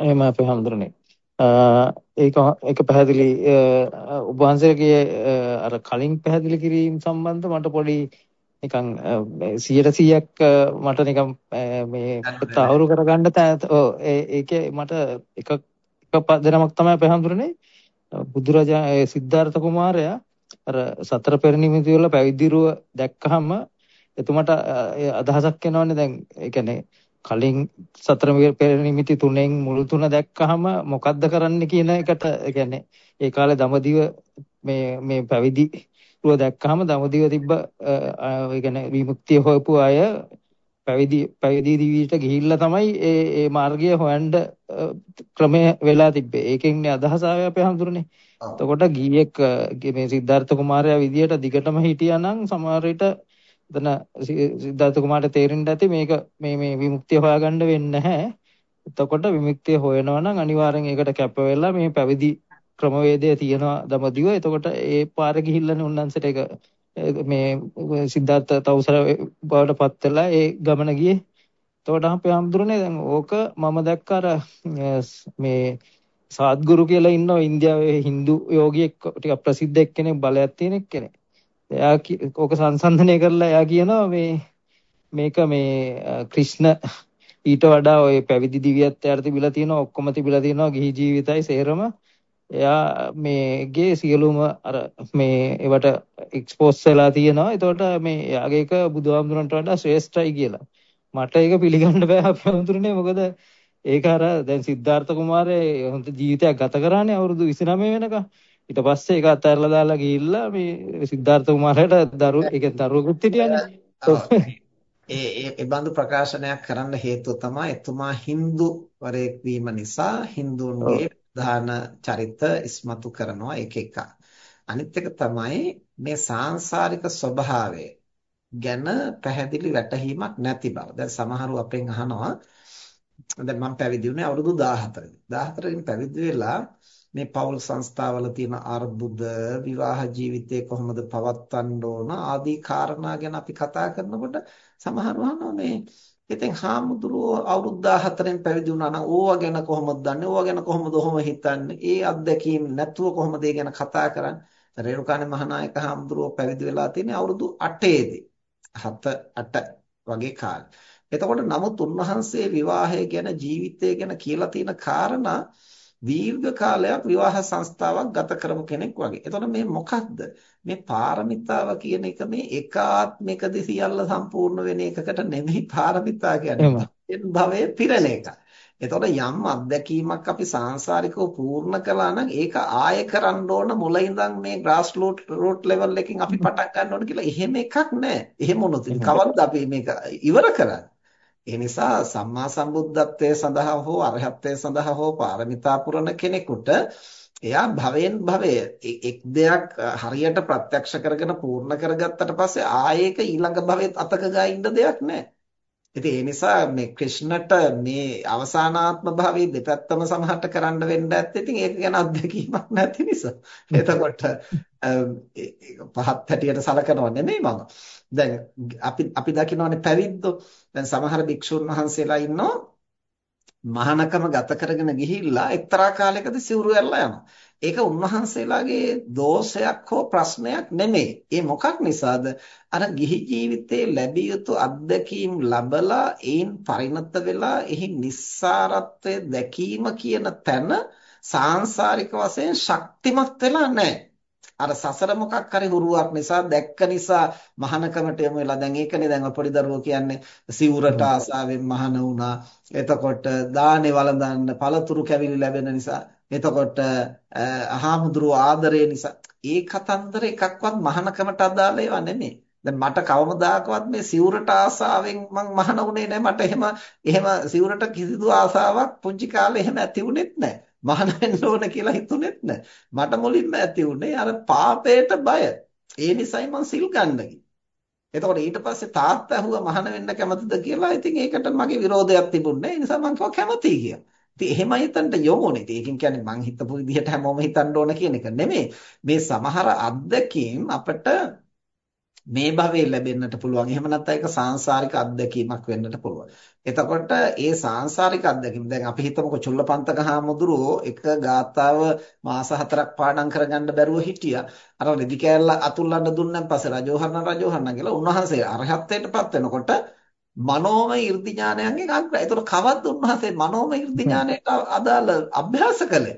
එහෙම අපේ හැමදෙරනේ. ඒක ඒක පැහැදිලි ඔබ වහන්සේගේ අර කලින් පැහැදිලි කිරීම සම්බන්ධ මට පොඩි නිකන් 100%ක් මට නිකන් මේ තහවුරු කරගන්න ඔව් ඒකේ මට එක එක පදනමක් තමයි පැහැඳුරන්නේ බුදුරජා සිද්ධාර්ථ කුමාරයා අර සතර පෙර නිමිති වල පැවිදිරුව දැක්කහම එතුමට අදහසක් එනවනේ දැන්. ඒ කියන්නේ කලින් සතර පෙර නිමිති තුනෙන් මුල් තුන දැක්කහම මොකද්ද කරන්න කියන එකට කියන්නේ ඒ කාලේ දඹදිව මේ මේ පැවිදි රුව දැක්කහම දඹදිව තිබ්බ ඒ කියන්නේ විමුක්තිය හොයපු අය පැවිදි පැවිදි දිවියට ගිහිල්ලා තමයි ඒ ඒ මාර්ගය හොයන්න ක්‍රමය වෙලා තිබ්බේ. ඒකෙන්නේ අදහස ආවේ අපේ හඳුරන්නේ. එතකොට ගීයක් මේ සිද්ධාර්ථ කුමාරයා විදියට දිගටම හිටියා නම් සමහර විට එතන සිද්ධාර්ථ කුමාරට තේරෙන්න ඇති මේක මේ මේ විමුක්තිය හොයාගන්න වෙන්නේ නැහැ. එතකොට විමුක්තිය හොයනවා නම් අනිවාර්යෙන් ඒකට කැප වෙලා මේ පැවිදි ක්‍රමවේදය තියෙනවා දමදිව. එතකොට ඒ පාරේ ගිහිල්ලානේ උන්වන්සට ඒක මේ සිද්ධාර්ථ තවුසර බවට පත් වෙලා ඒ ගමන ගියේ. එතකොට අපේ හම්දුරනේ දැන් ඕක මම දැක්ක අර මේ සාත්ගුරු කියලා ඉන්නවා ඉන්දියාවේ Hindu යෝගියෙක් ටිකක් ප්‍රසිද්ධ එක්කෙනෙක් බලයක් තියෙන එක්කෙනෙක්. එයා ඕක සංසන්දනය කරලා එයා කියනවා මේ මේක මේ ක්‍රිෂ්ණ ඊට වඩා ওই පැවිදි දිවියත් එයාට තිබිලා තියෙනවා ඔක්කොම තිබිලා තියෙනවා ගිහි ජීවිතයි සේරම. එයා මේගේ සියලුම අර මේ ඒවට එක්ස්පෝස් වෙලා තියෙනවා. එතකොට මේ එයාගේ එක බුදුහාමුදුරන්ට වඩා ශ්‍රේෂ්ඨයි කියලා. මට ඒක පිළිගන්න බෑ අපහඳුරන්නේ මොකද ඒක අර දැන් සිද්ධාර්ථ කුමාරයා හොඳ ජීවිතයක් ගත කරානේ අවුරුදු 29 වෙනකම්. ඊට පස්සේ ඒක අතහැරලා දාලා ගිහිල්ලා මේ සිද්ධාර්ථ කුමාරයාට දරු ඒ කියන්නේ දරුවෙකුත් හිටියානේ. ඒ ඒ ඒ බඳු ප්‍රකාශනයක් කරන්න හේතුව තමයි එතුමා Hindu වරයෙක් වීම නිසා Hinduන්ගේ ප්‍රධාන චරිත ඉස්මතු කරනවා එක එක. අනිත් එක තමයි මේ සාංශාරික ස්වභාවය ගැන පැහැදිලි වැටහීමක් නැති බව. දැන් සමහරව අපෙන් අහනවා දැන් මම පැවිදි වුණේ අවුරුදු 14 14 පැවිදි වෙලා මේ පෞල් සංස්ථාවල තියෙන අර්බුද විවාහ ජීවිතය කොහොමද පවත්වන්න ඕන ආදී කාරණා ගැන අපි කතා කරනකොට සමහරව අහනවා මේ ඉතින් හාමුදුරුවෝ අවුරුදු 14න් පැවිදි වුණා නම් ඕවා ගැන කොහොමද දන්නේ? ඕවා ගැන කොහොමද ඔහොම හිතන්නේ? ඒ අත්දැකීම් නැතුව කොහොමද ඒ ගැන කතා කරන්නේ? රේරුකාණේ මහානායක හාමුදුරුවෝ පැවිදි වෙලා තියෙන්නේ අවුරුදු 8ේදී 7 8 වගේ කාලේ. එතකොට නමුත් උන්වහන්සේ විවාහය ගැන ජීවිතය ගැන කියලා තියෙන කාරණා දීර්ඝ කාලයක් විවාහ සංස්ථාවක් ගත කරපු කෙනෙක් වගේ. එතකොට මේ මොකක්ද? මේ පාරමිතාව කියන එක මේ එකාත්මිකදී සියල්ල සම්පූර්ණ වෙන එකකට නෙමෙයි පාරමිතා කියන්නේ. භවයේ පිරෙන එක. එතකොට යම් අත්දැකීමක් අපි සාංශාරිකව පූර්ණ කළා නම් ඒක ආයෙ කරන්න ඕන මුල ඉඳන් මේ ග්‍රාස් රූට් රූට් ලෙවල් එකකින් අපි පටන් ගන්න ඕන කියලා එහෙම එකක් නැහැ. එහෙම වුණොත් කවද්ද අපි මේක ඉවර කරන්නේ? ඒ නිසා සම්මා සම්බුද්ධත්වයේ සඳහා හෝ අරහත්ත්වයේ සඳහා හෝ පාරමිතා පුරන කෙනෙකුට එයා භවෙන් භවය එක් දෙයක් හරියට ප්‍රත්‍යක්ෂ කරගෙන පූර්ණ කරගත්තට පස්සේ ආයේක ඊළඟ භවෙත් අතක ගා ඉන්න දෙයක් නැහැ. ඉතින් ඒ නිසා මේ කෘෂ්ණට මේ අවසානාත්ම භාවයේ දෙපැත්තම සමහරට කරන්න වෙන්න ඇත්තේ ඉතින් ඒක ගැන අත්දැකීමක් නැති නිසා. එතකොට පහත් හැටියට සලකනව නෙමෙයි මම. දැන් අපි අපි දකිනවානේ පැවිද්දෝ. දැන් සමහර භික්ෂුන් වහන්සේලා ඉන්නවා මහානකම ගත කරගෙන ගිහිල්ලා එක්තරා කාලයකදී සිවුරු ඇරලා යනවා. ඒක උන්වහන්සේලාගේ දෝෂයක් හෝ ප්‍රශ්නයක් නෙමෙයි. ඒ මොකක් නිසාද? අර ගිහි ජීවිතයේ ලැබිය යුතු අත්දැකීම් ලබලා ඒන් පරිණත වෙලා එහි නිස්සාරත්වය දැකීම කියන තැන සාංශාරික වශයෙන් ශක්තිමත් වෙලා නැහැ. අර සසර මොකක් හරි හුරුවක් නිසා දැක්ක නිසා මහානකමට යමු වෙලා දැන් ඒකනේ දැන් පොඩි දරුවෝ කියන්නේ සිවුරට ආසාවෙන් මහාන වුණා එතකොට දානේ වළඳන්න පළතුරු කැවිලි ලැබෙන නිසා එතකොට අහමුදුරු ආදරය නිසා ඒ කතන්දර එකක්වත් මහානකමට අදාළ ඒවා නෙමෙයි දැන් මට කවමදාකවත් මේ සිවුරට ආසාවෙන් මං මහාන වුණේ නැහැ මට එහෙම එහෙම සිවුරට කිසිදු ආසාවක් පුංචි කාලේ එහෙම ඇති වුණෙත් නැහැ මහාන වෙන්න ඕන කියලා හිතුනේත් නැහැ. මට මුලින්ම ඇති උනේ අර පාපයට බය. ඒ නිසයි මං සිල් ගන්න එතකොට ඊට පස්සේ තාත්තා ඇහුවා මහාන වෙන්න කැමතිද කියලා. ඉතින් ඒකට මගේ විරෝධයක් තිබුණේ. ඒ නිසා මං කිව්වා කැමතියි කියලා. ඉතින් එහෙමයි හිතන්න යොමුනේ. ඉතින් ඒකෙන් කියන්නේ මං හිතපු විදිහට හැමෝම හිතන්න ඕන කියන එක නෙමෙයි. මේ සමහර අත්දැකීම් අපිට මේ භවයේ ලැබෙන්නට පුළුවන්. එහෙම නැත්නම් ඒක සාංශාරික අත්දැකීමක් වෙන්නට පුළුවන්. එතකොට ඒ සාංශාරික අත්දැකීම දැන් අපි හිතමුකෝ චුල්ලපන්තක හාමුදුරුවෝ එක ගාතාව මාස හතරක් පාඩම් කරගන්න බැරුව හිටියා. අර රෙදි කෑල්ල අතුල්ලන්න දුන්නන් පස්සේ රජෝහරණ රජෝහරණ කියලා උන්වහන්සේ අරහත්ත්වයටපත් වෙනකොට මනෝමය 이르දි ඥානයන්ගෙන් අග්‍රයි. ඒතර කවද්ද උන්වහන්සේ මනෝමය 이르දි ඥානයට අදාළ අභ්‍යාස කළේ?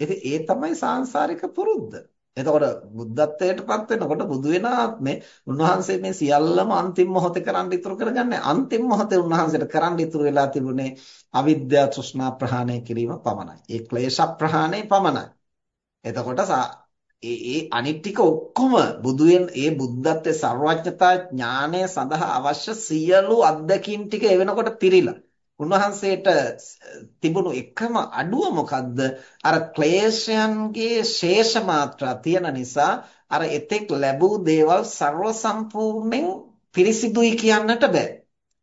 ඉතින් ඒ තමයි සාංශාරික පුරුද්ද. එතකොට බුද්ධත්වයටපත් වෙනකොට බුදු වෙන ආත්මේ උන්වහන්සේ මේ සියල්ලම අන්තිම මොහොතේ කරන්න ඉතුරු කරගන්නේ අන්තිම මොහොතේ උන්වහන්සේට කරන්න ඉතුරු වෙලා තිබුණේ අවිද්‍යාව තෘෂ්ණා ප්‍රහාණය කිරීම පමණයි. ඒ ක්ලේශ ප්‍රහාණය පමණයි. එතකොට ඒ ඒ අනිත් ටික ඔක්කොම බුදුන් ඒ බුද්ධත්වයේ සර්වඥතා ඥානය සඳහා අවශ්‍ය සියලු අත්දැකීම් ටික ඒ වෙනකොට පිරීලා උන්වහන්සේට තිබුණු එකම අඩුව මොකද්ද? අර ක්ලේශයන්ගේ ශේෂ මාත්‍රා තියෙන නිසා අර එතෙක් ලැබූ දේවල් ਸਰව සම්පූර්ණයෙන් පිරිසිදුයි කියන්නට බෑ.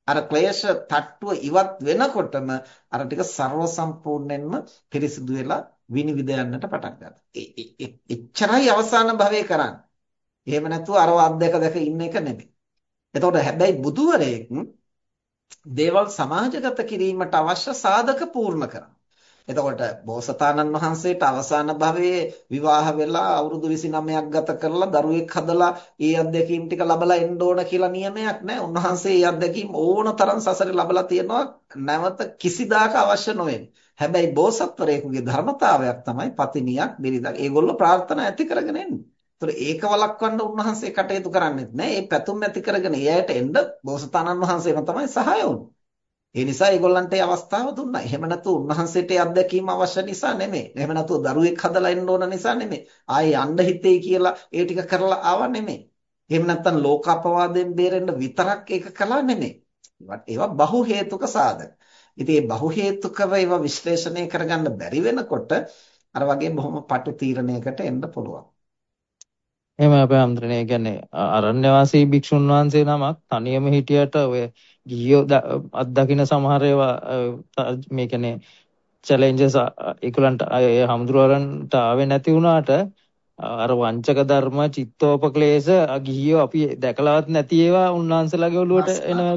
අර ක්ලේශ තට්ටුව ඉවත් වෙනකොටම අර ටික ਸਰව සම්පූර්ණයෙන්ම පිරිසිදු වෙලා විනිවිද යන්නට පටන් ගන්නවා. එච්චරයි අවසාන භවයේ කරන්නේ. එහෙම නැතුව අරව අත්දැක දැක ඉන්න එක නෙමෙයි. එතකොට හැබැයි බුදුවරයෙක් දේවල් සමාජගත කිරීමට අවශ්‍ය සාධක පූර්ණ කරනවා. එතකොට බෝසතාණන් වහන්සේට අවසාන භවයේ විවාහ වෙලා අවුරුදු 29ක් ගත කරලා දරුවෙක් හදලා ඒ අත්දැකීම් ටික ලබලා එන්න ඕන කියලා නියමයක් නැහැ. උන්වහන්සේ ඒ අත්දැකීම් ඕන තරම් සසරේ ලබලා තියෙනවා නැවත කිසිදාක අවශ්‍ය නොවෙන්නේ. හැබැයි බෝසත්වරයෙකුගේ ධර්මතාවයක් තමයි පතිනියක් බිරිඳක්. ඒගොල්ලෝ ප්‍රාර්ථනා ඇති කරගෙන එන්නේ. ඒතර ඒක වළක්වන්න උන්වහන්සේ කටයුතු කරන්නේත් නැහැ. ඒ පැතුම් ඇති කරගෙන එයාට එන්න බෝසතාණන් වහන්සේම තමයි සහාය වුනේ. ඒ නිසා ඒගොල්ලන්ට ඒ අවස්ථාව දුන්නා. එහෙම නැතු උන්වහන්සේට අත්දැකීම අවශ්‍ය නිසා නෙමෙයි. එහෙම නැතු දරුවෙක් හදලා එන්න ඕන නිසා නෙමෙයි. ආයේ යන්න හිතේ කියලා ඒ ටික කරලා ආවා නෙමෙයි. එහෙම නැත්නම් ලෝකාපවාදයෙන් බේරෙන්න විතරක් ඒක කළා නෙමෙයි. ඒවා බහු හේතුක සාධක. ඉතින් මේ බහු හේතුකව ඒවා විශ්ලේෂණය කරගන්න බැරි වෙනකොට අර වගේ බොහොම පටු තීරණයකට එන්න පුළුවන්. එහෙම අපේ අම්ද්‍රනේ කියන්නේ අරණ්‍ය වාසී භික්ෂුන් වහන්සේ නමක් තනියම හිටියට ඔය ගිහියෝ අත්දකින්න සමහර ඒවා මේ කියන්නේ චැලෙන්ජස් ඒකලන්ට ඒ හමුදුරවරන්ට ආවේ නැති වුණාට අර වංචක ධර්ම චිත්තෝපක්ලේශ ගිහියෝ අපි දැකලවත් නැති ඒවා උන්වහන්සේලාගේ ඔළුවට එනවා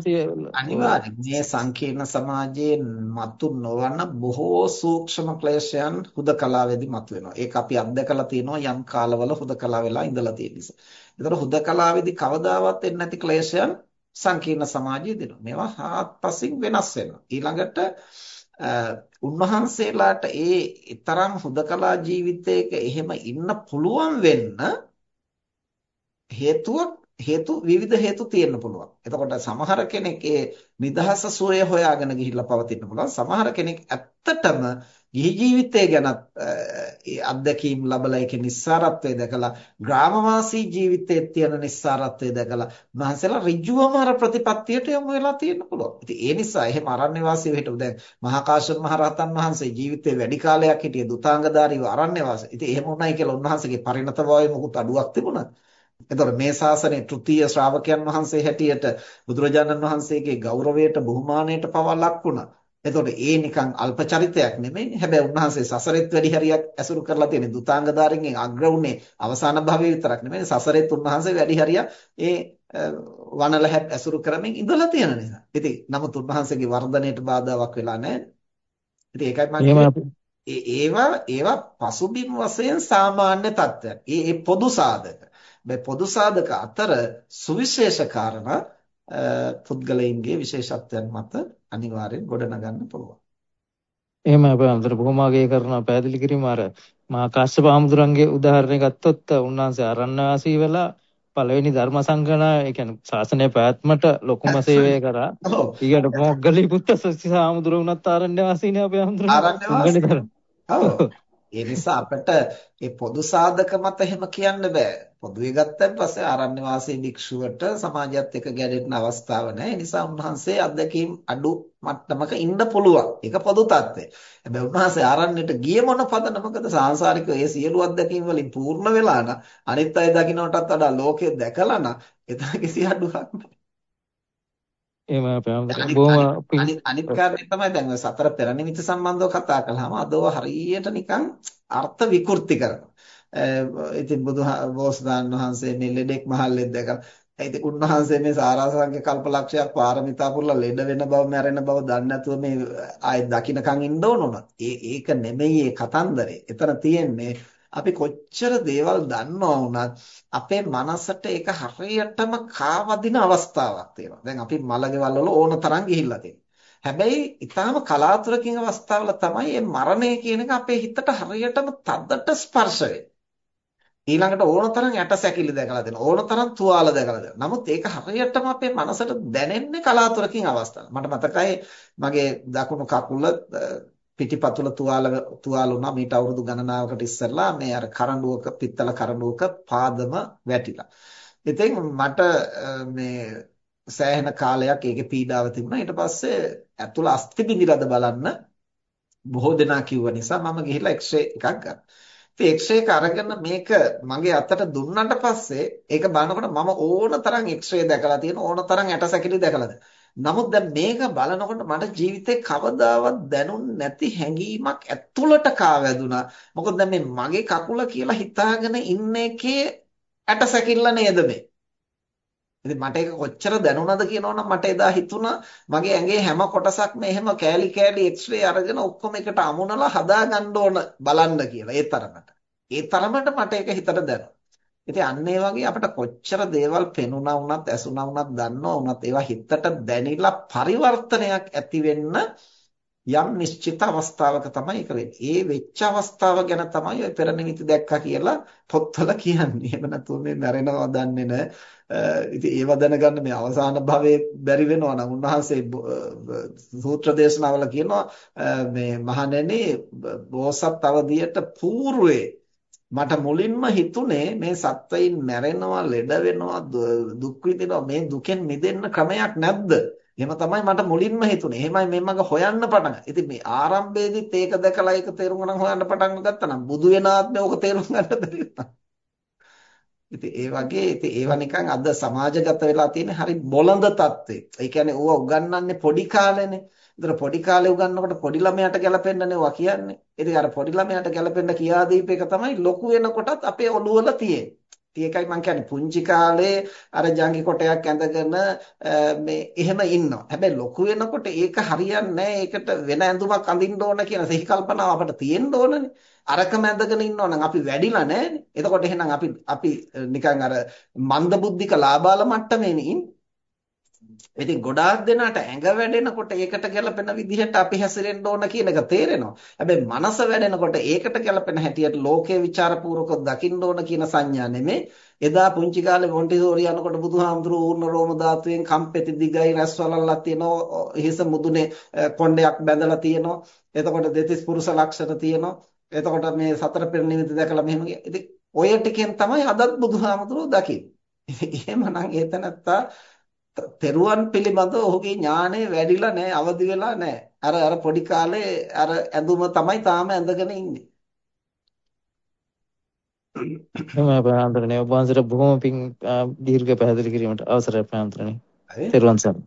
අනිවාර්යයෙන් මේ සංකීර්ණ සමාජයේ මතු නොවන බොහෝ සූක්ෂම ක්ලේශයන් හුදකලාවේදී මතුවෙනවා. ඒක අපි අත්දකලා තියෙනවා යම් කාලවල හුදකලා වෙලා ඉඳලා තියෙන නිසා. ඒතර හුදකලාවේදී කවදාවත් එන්නේ නැති ක්ලේශයන් සංකීර්ණ සමාජයේ දෙනවා. මේවා හාත්පසින් වෙනස් වෙනවා. ඊළඟට උන්වහන්සේලාට ඒ තරම් හුදකලා ජීවිතයක එහෙම ඉන්න පුළුවන් වෙන්න හේතුවක් හේතු විවිධ හේතු තියෙන්න පුළුවන්. එතකොට සමහර කෙනෙක් ඒ නිදහස සුවය හොයාගෙන ගිහිල්ලා පවතින්න පුළුවන්. සමහර කෙනෙක් ඇත්තටම ගිහි ජීවිතය ගැනත් ඒ අත්දැකීම් ලැබලා ඒකේ නිස්සාරත්වය දැකලා ග්‍රාමවාසී ජීවිතයේ තියෙන නිස්සාරත්වය දැකලා මහන්සලා ඍජුවම අර ප්‍රතිපත්තියට යොමු වෙලා තියෙන්න පුළුවන්. ඉතින් ඒ නිසා එහෙම අරණ්‍ය වාසීව හිටු දැන් මහා කාශ්‍යප මහ රහතන් වහන්සේ ජීවිතේ වැඩි කාලයක් හිටිය දුතාංගධාරීව අරණ්‍ය වාසී. ඉතින් එහෙම උනායි කියලා උන්වහන්සේගේ පරිණත භාවයේ මොකුත් අඩුවක් තිබුණා. එතකොට මේ ශාසනයේ තෘතීය ශ්‍රාවකයන් වහන්සේ හැටියට බුදුරජාණන් වහන්සේගේ ගෞරවයට බුහුමානයට පවා ලක් වුණා. එතකොට ඒ නිකන් අල්ප චරිතයක් නෙමෙයි. හැබැයි උන්වහන්සේ සසරෙත් වැඩි හරියක් ඇසුරු කරලා තියෙන දුතාංගධාරින්ගෙන් අග්‍ර උනේ අවසාන භවයේ විතරක් නෙමෙයි. සසරෙත් උන්වහන්සේ වැඩි හරියක් ඒ වනලැහැත් ඇසුරු කරමින් ඉඳලා තියෙන නිසා. ඉතින් නමුත් උන්වහන්සේගේ වර්ධනයට බාධාවක් වෙලා නැහැ. ඉතින් ඒකයි මම ඒවා ඒවා පසුබිම් වශයෙන් සාමාන්‍ය තත්ත්වයක්. ඒ පොදු සාධක. මේ පොදු සාධක අතර සුවිශේෂ කාරණා පුද්ගලයින්ගේ විශේෂත්වයන් මත අනිවාර්යෙන් ගොඩනගන්න පුළුවන්. එහෙම අපේ අතර බොහොම අගය කරන පැහැදිලි කිරීම අර මහා කාශ්‍යප ආමුදුරන්ගේ උදාහරණයක් ගත්තොත් උන්වහන්සේ අරණ්‍යවාසී වෙලා පළවෙනි ධර්ම සංගණා ඒ කියන්නේ ශාසනය පැවැත්මට ලොකුම සේවය කරා. ඊට මොග්ගලී පුත්ත සස්ති ආමුදුර වුණත් අරණ්‍යවාසීනේ අපේ ආමුදුර. අරණ්‍යවාසී. ඔව්. ඒ නිසා අපිට මේ පොදු සාධක මත එහෙම කියන්න බෑ. පොදුවේ ගත්තන් පස්සේ ආරණ්‍ය වාසී භික්ෂුවට සමාජයත් එක්ක ගැටෙන්න අවස්ථාවක් නැහැ. ඒ නිසා උන්වහන්සේ අත්දැකීම් අඩු මට්ටමක ඉන්න පුළුවන්. ඒක පොදු තත්ත්වය. හැබැයි උන්වහන්සේ ආරණ්‍යට ගියේ මොන පදනමකද? සාංශාරික ඒ සියලු අත්දැකීම් වලින් පූර්ණ වෙලා නම් අනිත් අය දකින්නටත් වඩා ලෝකය දැකලා නම් එතන කිසි අඩුවක් නැහැ. එහෙම අපේ බොහොම අනිත් කාරණේ තමයි දැන් සතර පෙර නිමිති සම්බන්ධව කතා කළාම අදව හරියට නිකන් අර්ථ විකෘති කරනවා. ඉතින් බුදුහා බෝසතාණන් වහන්සේ මේ ලෙඩෙක් මහල්ලෙක් දැකලා ඉතින් උන්වහන්සේ මේ සාරාංශක කල්පලක්ෂයක් පාරමිතා පුරලා ලෙඩ වෙන බව මැරෙන බව දන්නේ නැතුව මේ ආයෙ දකින්නකන් ඉන්න ඕන උනත් ඒක නෙමෙයි ඒ කතන්දරේ. එතන තියෙන්නේ අපි කොච්චර දේවල් දන්නවා වුණත් අපේ මනසට ඒක හරියටම කාවදින අවස්ථාවක් තියෙනවා. දැන් අපි මලගෙවල් වල ඕන තරම් ගිහිල්ලා තියෙනවා. හැබැයි ඊටාම කලාතුරකින් අවස්ථාවල තමයි මේ මරණය කියන එක අපේ හිතට හරියටම තදට ස්පර්ශ වෙන්නේ. ඊළඟට ඕන තරම් ඇට සැකිලි දැකලා දෙනවා. ඕන තරම් තුවාල දැකලා දෙනවා. නමුත් ඒක හරියටම අපේ මනසට දැනෙන්නේ කලාතුරකින් අවස්ථාවක්. මට මතකයි මගේ දකුණු කකුල පිටිපතුල තුවාල තුවාල වුණා මීට අවුරුදු ගණනාවකට ඉස්සෙල්ලා මේ අර කරඬුවක පිත්තල කරඬුවක පාදම වැටිලා. ඉතින් මට මේ සෑහෙන කාලයක් ඒකේ පීඩාව තිබුණා. ඊට පස්සේ ඇතුළ අස්ථි බිඳිලාද බලන්න බොහෝ දෙනා කිව්ව නිසා මම ගිහිල්ලා එක්ස්රේ එකක් ගත්තා. ඉතින් එක්ස්රේ එක අරගෙන මේක මගේ අතට දුන්නාට පස්සේ ඒක බලනකොට මම ඕන තරම් එක්ස්රේ දැකලා තියෙන ඕන තරම් ඇටසැකිලි දැකලාද. නමුත් දැන් මේක බලනකොට මට ජීවිතේ කවදාවත් දැනුන් නැති හැඟීමක් ඇතුළට කාවැදුනා. මොකද දැන් මේ මගේ කකුල කියලා හිතාගෙන ඉන්න එකේ ඇටසැකිල්ල නේද මේ. ඉතින් මට ඒක කොච්චර දැනුණාද කියනවනම් මට එදා හිතුණා මගේ ඇඟේ හැම කොටසක්ම එහෙම කෑලි කෑලි එක්ස්රේ අරගෙන ඔක්කොම එකට අමුණලා හදාගන්න ඕන බලන්න කියලා ඒ තරමට. ඒ තරමට මට ඒක හිතට දැනුණා. ඉතින් අන්න ඒ වගේ අපිට කොච්චර දේවල් පෙනුණා වුණත් ඇසුණා වුණත් දන්නවා වුණත් ඒවා හිතට දැනිලා පරිවර්තනයක් ඇති වෙන්න යම් නිශ්චිත අවස්ථාවක තමයි ඒක වෙන්නේ. ඒ වෙච්ච අවස්ථාව ගැන තමයි ඔය පෙර නිමිති දැක්කා කියලා පොත්වල කියන්නේ. එහෙම නැතුව මේ මැරෙනවා දන්නේ නැහැ. ඉතින් ඒව දැනගන්න මේ අවසාන භවයේ බැරි වෙනවා නම් උන්වහන්සේ සූත්‍ර දේශනාවල කියනවා මේ මහණෙනි බෝසත් අවදියට పూర్වේ මට මුලින්ම හිතුනේ මේ සත්වයින් මැරෙනවා ලෙඩ වෙනවා දුක් විඳිනවා මේ දුකෙන් මිදෙන්න ක්‍රමයක් නැද්ද? එහෙම තමයි මට මුලින්ම හිතුනේ. එහෙමයි මේ මග හොයන්න පටන් ගත්තා. ඉතින් මේ ආරම්භයේදීත් ඒක දැකලා ඒක තේරුම් ගන්න හොයන්න පටන් ගත්තා නම් බුදු වෙන ආත්මේ ඕක තේරුම් ගන්න බැරි වුණා. ඉතින් ඒ වගේ ඉතින් ඒවා නිකන් අද සමාජගත වෙලා තියෙන හරි බොළඳ තත්ත්වේ. ඒ කියන්නේ ඕවා උගන්වන්නේ පොඩි කාලේනේ. ඒතර පොඩි කාලේ උගන්වනකොට පොඩි ළමයාට ගැලපෙන්නනේ ඕවා කියන්නේ. ඉතින් අර පොඩි ළමයාට ගැලපෙන්න කියා දීපේක තමයි ලොකු වෙනකොටත් අපේ ඔළුවල තියෙන්නේ. ඒකයි මම කියන්නේ පුංචි කාලේ අර ජංගි කොටයක් ඇඳගෙන මේ එහෙම ඉන්නවා. හැබැයි ලොකු වෙනකොට ඒක හරියන්නේ ඒකට වෙන ඇඳුමක් අඳින්න ඕන කියන සිහි කල්පනාව අපිට තියෙන්න ඕනනේ. අරකම ඇඳගෙන ඉන්නවා නම් අපි වැඩිලා නැහැනේ. එතකොට එහෙනම් අපි අපි නිකන් අර මන්දබුද්ධික ලාබාල මට්ටමේනේ ඉන්නේ. ඉතින් ගොඩාක් දෙනාට ඇඟ වැඩෙනකොට ඒකට ගැලපෙන විදිහට අපි හැසිරෙන්න ඕන කියන එක තේරෙනවා. හැබැයි මනස වැඩෙනකොට ඒකට ගැලපෙන හැටියට ලෝකේ ਵਿਚාරපූර්වකව දකින්න ඕන කියන සංඥා නෙමෙයි. එදා පුංචි කාලේ මොන්ටිසෝරි යනකොට බුදුහාමුදුරුවෝ ඌර්ණ රෝම ධාතුවෙන් කම්පෙති දිගයි රැස්වලල්ලා තියෙනවා. හිස මුදුනේ කොණ්ඩයක් බැඳලා තියෙනවා. එතකොට දෙතිස් පුරුෂ ලක්ෂණ තියෙනවා. එතකොට මේ සතර පෙර නිමිති දැකලා මෙහෙම ඉතින් ඔය ටිකෙන් තමයි අදත් බුදුහාමුදුරුවෝ දකින්නේ. එහෙමනම් ඒතනත්තා තෙරුවන් පිළිබඳව ඔහුගේ ඥාණය වැඩිලා නැහැ අවදි වෙලා නැහැ. අර අර පොඩි කාලේ අර ඇඳුම තමයි තාම ඇඳගෙන ඉන්නේ. එහෙමයි ප්‍රාන්තරණේ ඔබ වහන්සේට බොහොම පිං දීර්ඝ පැහැදිලි කිරීමට අවසරයි ප්‍රාන්තරණේ. තෙරුවන් සරණයි.